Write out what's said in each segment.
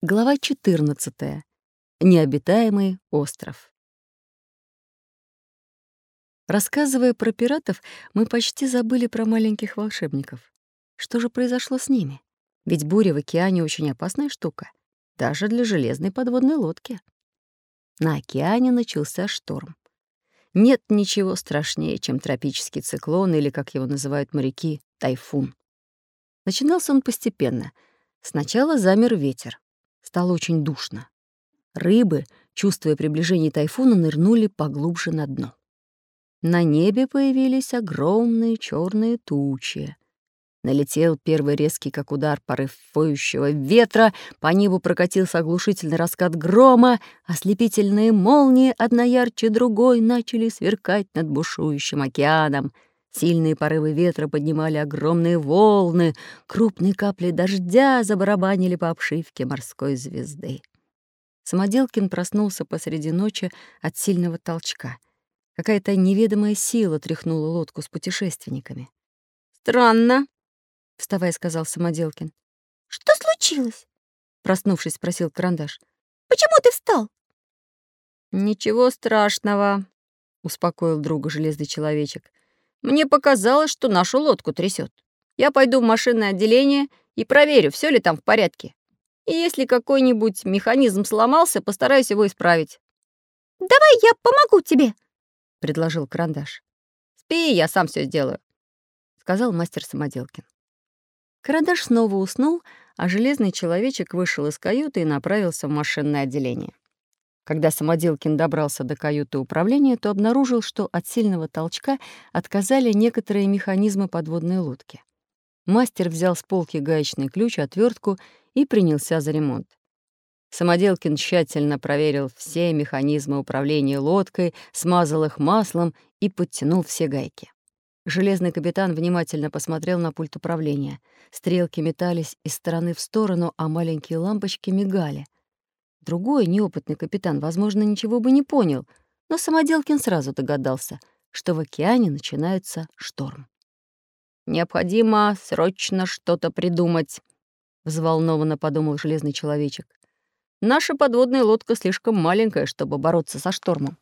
Глава 14. Необитаемый остров. Рассказывая про пиратов, мы почти забыли про маленьких волшебников. Что же произошло с ними? Ведь буря в океане очень опасная штука, даже для железной подводной лодки. На океане начался шторм. Нет ничего страшнее, чем тропический циклон или, как его называют моряки, тайфун. Начинался он постепенно. Сначала замер ветер. Стало очень душно. Рыбы, чувствуя приближение тайфуна, нырнули поглубже на дно. На небе появились огромные черные тучи. Налетел первый резкий, как удар порыв воющего ветра, по небу прокатился оглушительный раскат грома, ослепительные молнии, одна ярче другой, начали сверкать над бушующим океаном — Сильные порывы ветра поднимали огромные волны, крупные капли дождя забарабанили по обшивке морской звезды. Самоделкин проснулся посреди ночи от сильного толчка. Какая-то неведомая сила тряхнула лодку с путешественниками. «Странно», — вставая, сказал Самоделкин. «Что случилось?» — проснувшись, спросил Карандаш. «Почему ты встал?» «Ничего страшного», — успокоил друга железный человечек. Мне показалось, что нашу лодку трясет. Я пойду в машинное отделение и проверю, все ли там в порядке. И если какой-нибудь механизм сломался, постараюсь его исправить. «Давай я помогу тебе», — предложил Карандаш. «Спи, я сам все сделаю», — сказал мастер Самоделкин. Карандаш снова уснул, а железный человечек вышел из каюты и направился в машинное отделение. Когда Самоделкин добрался до каюты управления, то обнаружил, что от сильного толчка отказали некоторые механизмы подводной лодки. Мастер взял с полки гаечный ключ, отвертку и принялся за ремонт. Самоделкин тщательно проверил все механизмы управления лодкой, смазал их маслом и подтянул все гайки. Железный капитан внимательно посмотрел на пульт управления. Стрелки метались из стороны в сторону, а маленькие лампочки мигали — Другой неопытный капитан, возможно, ничего бы не понял, но Самоделкин сразу догадался, что в океане начинается шторм. «Необходимо срочно что-то придумать», — взволнованно подумал железный человечек. «Наша подводная лодка слишком маленькая, чтобы бороться со штормом».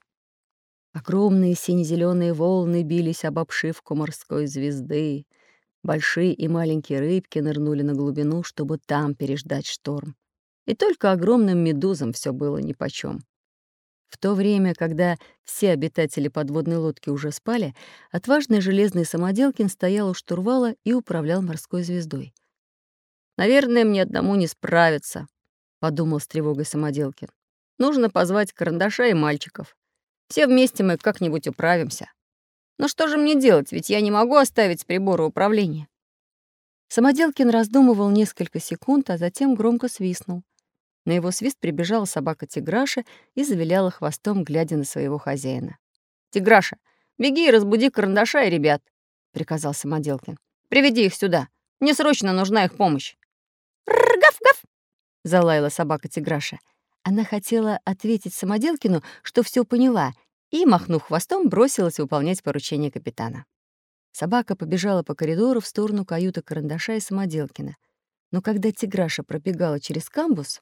Огромные сине-зеленые волны бились об обшивку морской звезды. Большие и маленькие рыбки нырнули на глубину, чтобы там переждать шторм и только огромным медузам все было нипочем. В то время, когда все обитатели подводной лодки уже спали, отважный железный самоделкин стоял у штурвала и управлял морской звездой. «Наверное, мне одному не справиться», — подумал с тревогой самоделкин. «Нужно позвать карандаша и мальчиков. Все вместе мы как-нибудь управимся. Но что же мне делать, ведь я не могу оставить с прибора управления». Самоделкин раздумывал несколько секунд, а затем громко свистнул. На его свист прибежала собака Тиграша и завиляла хвостом, глядя на своего хозяина. «Тиграша, беги и разбуди карандаша и ребят», — приказал Самоделкин. «Приведи их сюда. Мне срочно нужна их помощь». «Ргав-гав!» — залаяла собака Тиграша. Она хотела ответить Самоделкину, что все поняла, и, махнув хвостом, бросилась выполнять поручение капитана. Собака побежала по коридору в сторону каюты карандаша и Самоделкина. Но когда Тиграша пробегала через камбус,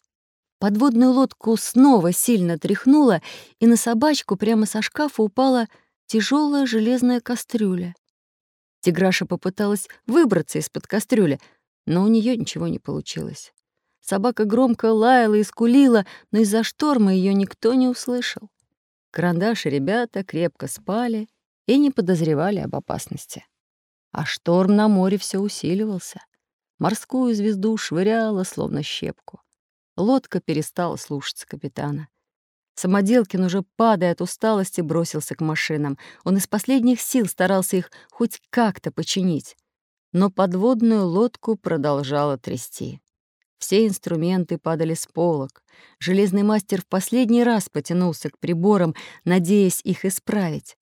Подводную лодку снова сильно тряхнуло, и на собачку прямо со шкафа упала тяжелая железная кастрюля. Тиграша попыталась выбраться из-под кастрюли, но у нее ничего не получилось. Собака громко лаяла и скулила, но из-за шторма ее никто не услышал. Карандаш и ребята крепко спали и не подозревали об опасности. А шторм на море все усиливался. Морскую звезду швыряло, словно щепку. Лодка перестала слушаться капитана. Самоделкин, уже падая от усталости, бросился к машинам. Он из последних сил старался их хоть как-то починить. Но подводную лодку продолжало трясти. Все инструменты падали с полок. Железный мастер в последний раз потянулся к приборам, надеясь их исправить.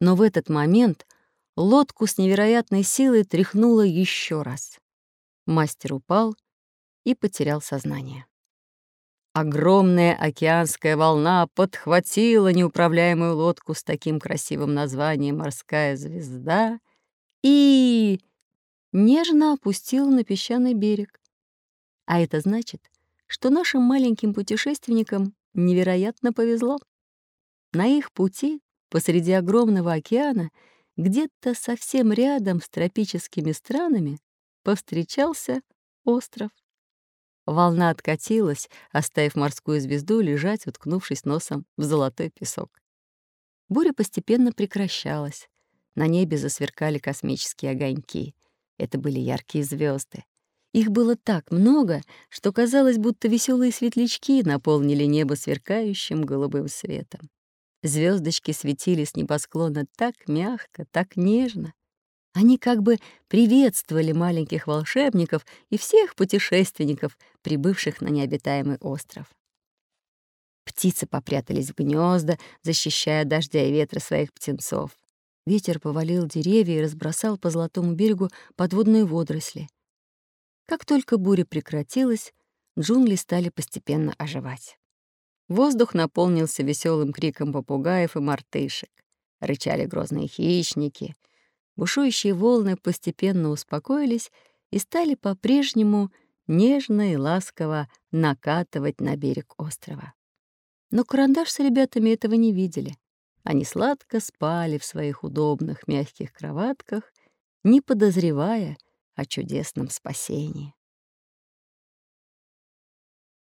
Но в этот момент лодку с невероятной силой тряхнуло еще раз. Мастер упал и потерял сознание. Огромная океанская волна подхватила неуправляемую лодку с таким красивым названием «Морская звезда» и нежно опустила на песчаный берег. А это значит, что нашим маленьким путешественникам невероятно повезло. На их пути посреди огромного океана, где-то совсем рядом с тропическими странами, повстречался остров. Волна откатилась, оставив морскую звезду лежать, уткнувшись носом в золотой песок. Буря постепенно прекращалась. На небе засверкали космические огоньки. Это были яркие звезды. Их было так много, что казалось, будто веселые светлячки наполнили небо сверкающим голубым светом. Звездочки светили с небосклона так мягко, так нежно. Они как бы приветствовали маленьких волшебников и всех путешественников, прибывших на необитаемый остров. Птицы попрятались в гнезда, защищая дождя и ветра своих птенцов. Ветер повалил деревья и разбросал по золотому берегу подводные водоросли. Как только буря прекратилась, джунгли стали постепенно оживать. Воздух наполнился веселым криком попугаев и мартышек. Рычали грозные хищники. Бушующие волны постепенно успокоились и стали по-прежнему нежно и ласково накатывать на берег острова. Но карандаш с ребятами этого не видели. Они сладко спали в своих удобных мягких кроватках, не подозревая о чудесном спасении.